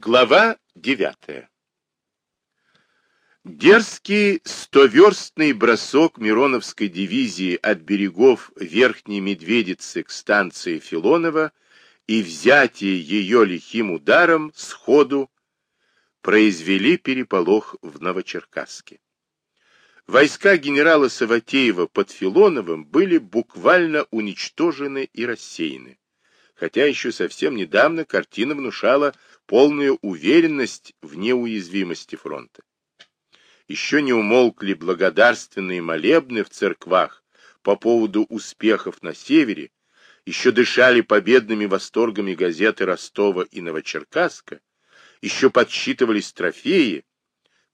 Глава девятая Дерзкий стоверстный бросок Мироновской дивизии от берегов Верхней Медведицы к станции Филонова и взятие ее лихим ударом сходу произвели переполох в Новочеркасске. Войска генерала Саватеева под Филоновым были буквально уничтожены и рассеяны, хотя еще совсем недавно картина внушала полную уверенность в неуязвимости фронта. Еще не умолкли благодарственные молебны в церквах по поводу успехов на севере, еще дышали победными восторгами газеты Ростова и Новочеркасска, еще подсчитывались трофеи.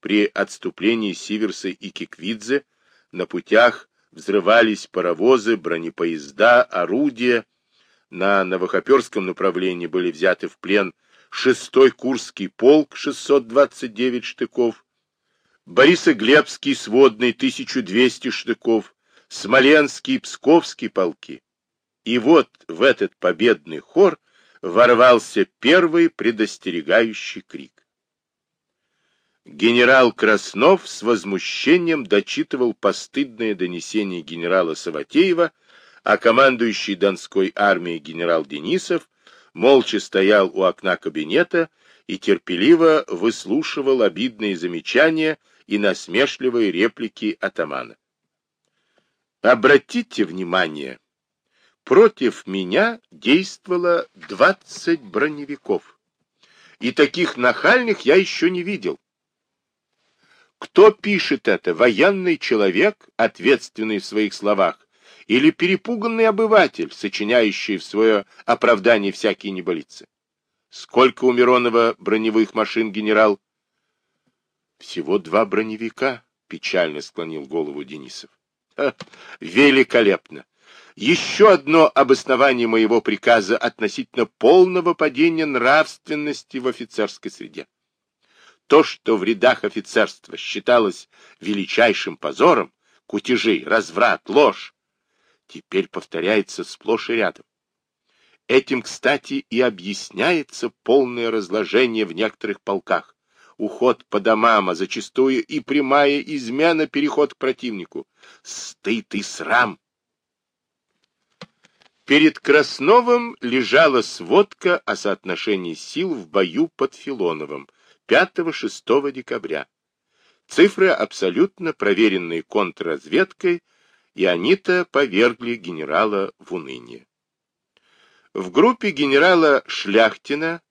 При отступлении Сиверса и Киквидзе на путях взрывались паровозы, бронепоезда, орудия. На Новохоперском направлении были взяты в плен 6-й Курский полк 629 штыков, Борисоглебский сводный 1200 штыков, Смоленский, Псковский полки. И вот в этот победный хор ворвался первый предостерегающий крик. Генерал Краснов с возмущением дочитывал постыдное донесение генерала Саватеева, а командующий Донской армией генерал Денисов молча стоял у окна кабинета и терпеливо выслушивал обидные замечания и насмешливые реплики атамана. Обратите внимание, против меня действовало 20 броневиков, и таких нахальных я еще не видел. Кто пишет это, военный человек, ответственный в своих словах, или перепуганный обыватель, сочиняющий в свое оправдание всякие небылицы? Сколько у Миронова броневых машин, генерал? Всего два броневика, печально склонил голову Денисов. Ха, великолепно! Еще одно обоснование моего приказа относительно полного падения нравственности в офицерской среде. То, что в рядах офицерства считалось величайшим позором, кутежи, разврат, ложь, теперь повторяется сплошь и рядом. Этим, кстати, и объясняется полное разложение в некоторых полках, уход по домам, а зачастую и прямая измена переход к противнику. Стыд и срам! Перед Красновым лежала сводка о соотношении сил в бою под Филоновым 5-6 декабря. Цифры абсолютно проверенные контрразведкой и они-то повергли генерала в уныние. В группе генерала Шляхтина,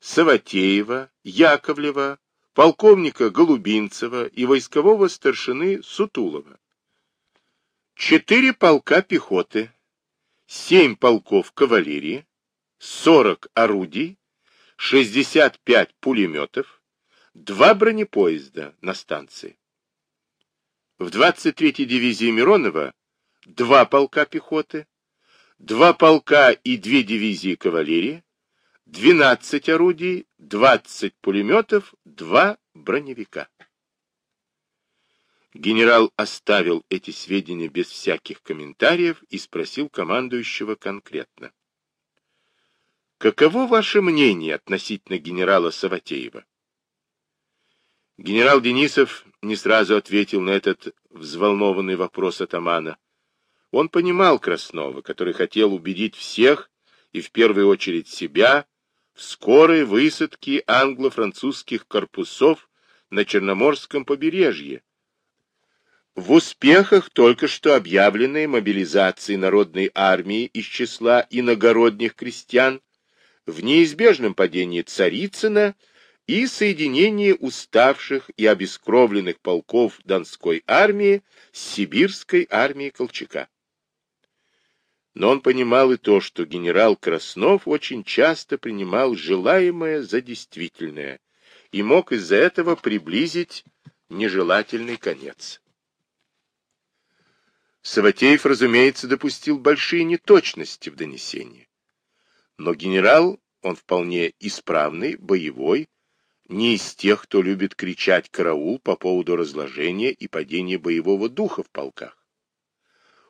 Саватеева, Яковлева, полковника Голубинцева и войскового старшины Сутулова. Четыре полка пехоты, семь полков кавалерии, сорок орудий, шестьдесят пять пулеметов, два бронепоезда на станции. В 23-й дивизии Миронова два полка пехоты, два полка и две дивизии кавалерии, 12 орудий, 20 пулеметов, два броневика. Генерал оставил эти сведения без всяких комментариев и спросил командующего конкретно. Каково ваше мнение относительно генерала Саватеева? Генерал Денисов не сразу ответил на этот взволнованный вопрос атамана. Он понимал Краснова, который хотел убедить всех, и в первую очередь себя, в скорой высадке англо-французских корпусов на Черноморском побережье, в успехах только что объявленной мобилизации народной армии из числа иногородних крестьян, в неизбежном падении Царицына и соединение уставших и обескровленных полков Донской армии с сибирской армией Колчака. Но он понимал и то, что генерал Краснов очень часто принимал желаемое за действительное и мог из-за этого приблизить нежелательный конец. Саватеев, разумеется, допустил большие неточности в донесении. Но генерал, он вполне исправный, боевой, не из тех, кто любит кричать «караул» по поводу разложения и падения боевого духа в полках.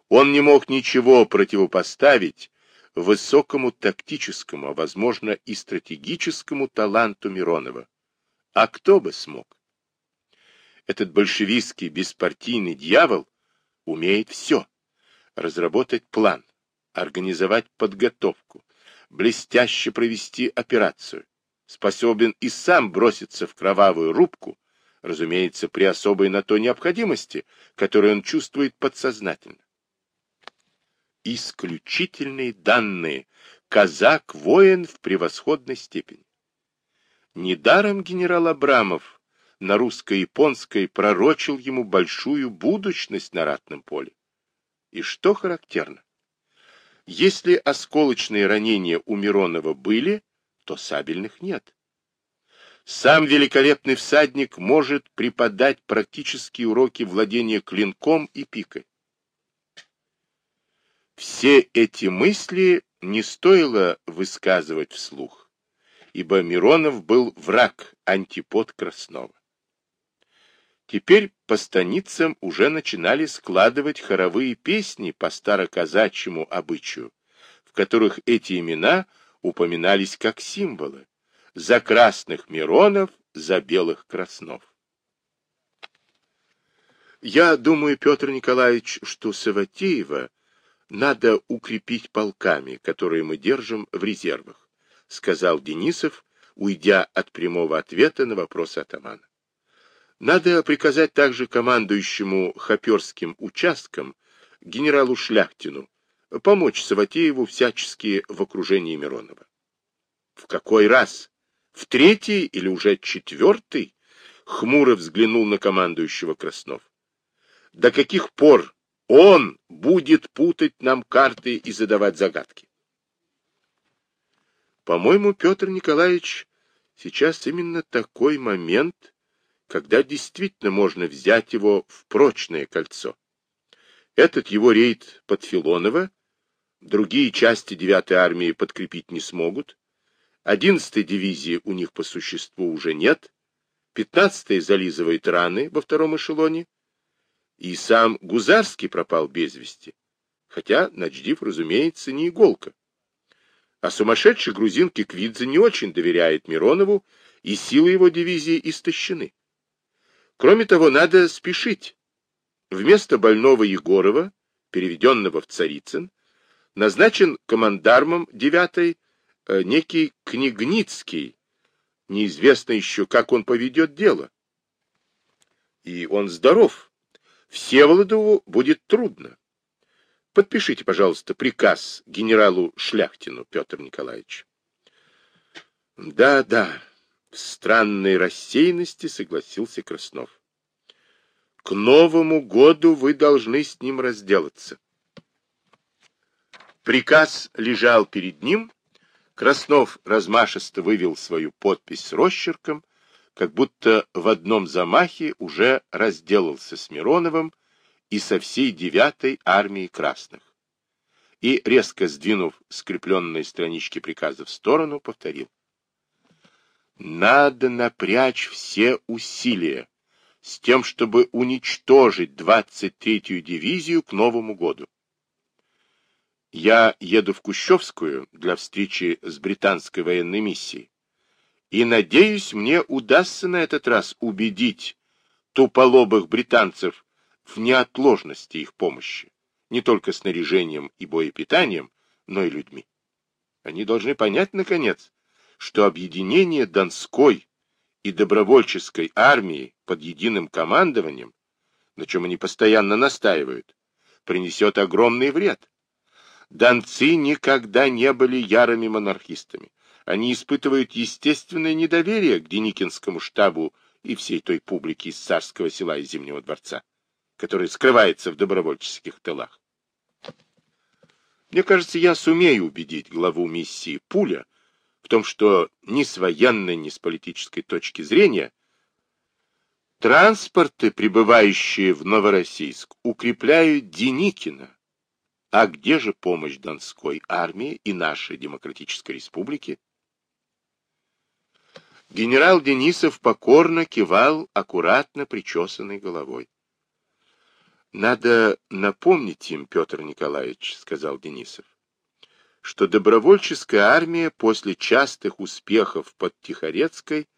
Он не мог ничего противопоставить высокому тактическому, а возможно и стратегическому таланту Миронова. А кто бы смог? Этот большевистский беспартийный дьявол умеет все. Разработать план, организовать подготовку, блестяще провести операцию. Способен и сам броситься в кровавую рубку, разумеется, при особой на то необходимости, которую он чувствует подсознательно. Исключительные данные. Казак-воин в превосходной степени. Недаром генерал Абрамов на русско-японской пророчил ему большую будущность на ратном поле. И что характерно? Если осколочные ранения у Миронова были, то сабельных нет. Сам великолепный всадник может преподать практические уроки владения клинком и пикой. Все эти мысли не стоило высказывать вслух, ибо Миронов был враг, антипод Краснова. Теперь по станицам уже начинали складывать хоровые песни по староказачьему обычаю, в которых эти имена упоминались как символы. За красных Миронов, за белых Краснов. Я думаю, Петр Николаевич, что Саватеева надо укрепить полками, которые мы держим в резервах, сказал Денисов, уйдя от прямого ответа на вопрос атамана. Надо приказать также командующему Хоперским участком генералу Шляхтину помочь Саватееву всячески в окружении Миронова. В какой раз? В третий или уже четвертый? Хмуро взглянул на командующего Краснов. До каких пор он будет путать нам карты и задавать загадки? По-моему, Петр Николаевич, сейчас именно такой момент, когда действительно можно взять его в прочное кольцо. Этот его рейд под Филонова, другие части 9-й армии подкрепить не смогут, 11-й дивизии у них по существу уже нет, 15-я зализывает раны во втором эшелоне, и сам Гузарский пропал без вести, хотя Начдив, разумеется, не иголка. А сумасшедший грузин Киквидзе не очень доверяет Миронову, и силы его дивизии истощены. Кроме того, надо спешить. Вместо больного Егорова, переведенного в Царицын, назначен командармом 9-й э, некий Книгницкий. Неизвестно еще, как он поведет дело. И он здоров. Всеволодову будет трудно. Подпишите, пожалуйста, приказ генералу Шляхтину, Петр Николаевич. Да, да, в странной рассеянности согласился Краснов. К Новому году вы должны с ним разделаться. Приказ лежал перед ним. Краснов размашисто вывел свою подпись с росчерком, как будто в одном замахе уже разделался с Мироновым и со всей девятой армией красных. И, резко сдвинув скрепленные странички приказа в сторону, повторил. Надо напрячь все усилия с тем, чтобы уничтожить 23-ю дивизию к Новому году. Я еду в Кущевскую для встречи с британской военной миссией, и, надеюсь, мне удастся на этот раз убедить туполобых британцев в неотложности их помощи, не только снаряжением и боепитанием, но и людьми. Они должны понять, наконец, что объединение Донской и добровольческой армии под единым командованием, на чем они постоянно настаивают, принесет огромный вред. Донцы никогда не были ярыми монархистами. Они испытывают естественное недоверие к Деникинскому штабу и всей той публике из царского села и Зимнего дворца, которая скрывается в добровольческих тылах. Мне кажется, я сумею убедить главу миссии Пуля, в том, что ни с военной, ни с политической точки зрения транспорты, прибывающие в Новороссийск, укрепляют Деникина. А где же помощь Донской армии и нашей Демократической Республики? Генерал Денисов покорно кивал аккуратно причесанной головой. — Надо напомнить им, Петр Николаевич, — сказал Денисов, что добровольческая армия после частых успехов под Тихорецкой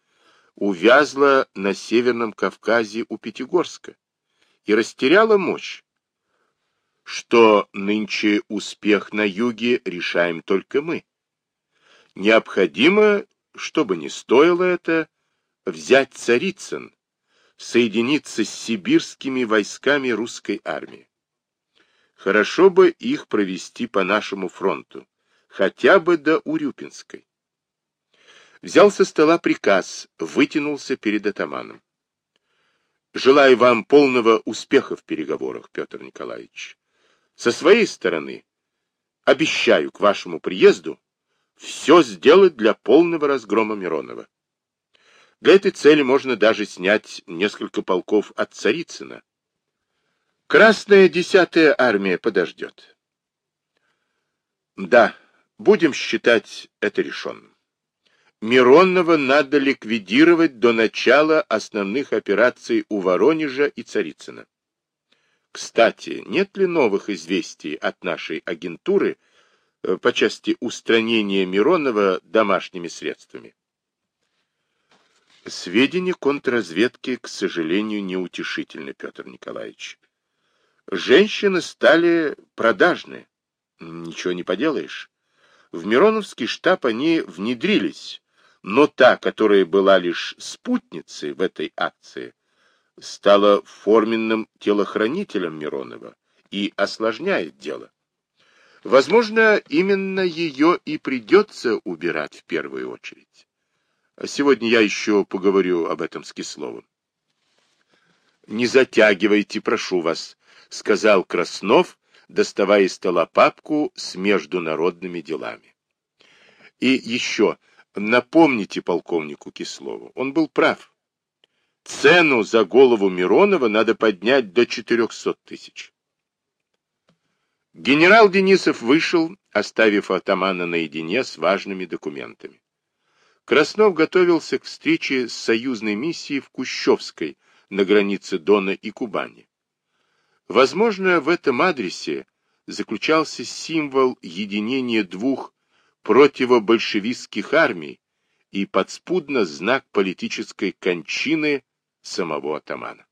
увязла на Северном Кавказе у Пятигорска и растеряла мощь, что нынче успех на юге решаем только мы. Необходимо, чтобы не стоило это, взять Царицын, соединиться с сибирскими войсками русской армии. Хорошо бы их провести по нашему фронту, хотя бы до Урюпинской. Взял со стола приказ, вытянулся перед атаманом. Желаю вам полного успеха в переговорах, Петр Николаевич. Со своей стороны обещаю к вашему приезду все сделать для полного разгрома Миронова. Для этой цели можно даже снять несколько полков от Царицына. Красная десятая армия подождет. Да, будем считать это решенным. Миронова надо ликвидировать до начала основных операций у Воронежа и Царицына. Кстати, нет ли новых известий от нашей агентуры э, по части устранения Миронова домашними средствами? Сведения контрразведки, к сожалению, неутешительны, Петр Николаевич. Женщины стали продажны. Ничего не поделаешь. В Мироновский штаб они внедрились, но та, которая была лишь спутницей в этой акции, стала форменным телохранителем Миронова и осложняет дело. Возможно, именно ее и придется убирать в первую очередь. Сегодня я еще поговорю об этом с Кисловым. «Не затягивайте, прошу вас», — сказал Краснов, доставая из стола папку с международными делами. И еще напомните полковнику Кислову, он был прав. Цену за голову Миронова надо поднять до 400 тысяч. Генерал Денисов вышел, оставив атамана наедине с важными документами. Краснов готовился к встрече с союзной миссией в Кущевской, на границе Дона и Кубани. Возможно, в этом адресе заключался символ единения двух противобольшевистских армий и подспудно знак политической кончины самого атамана.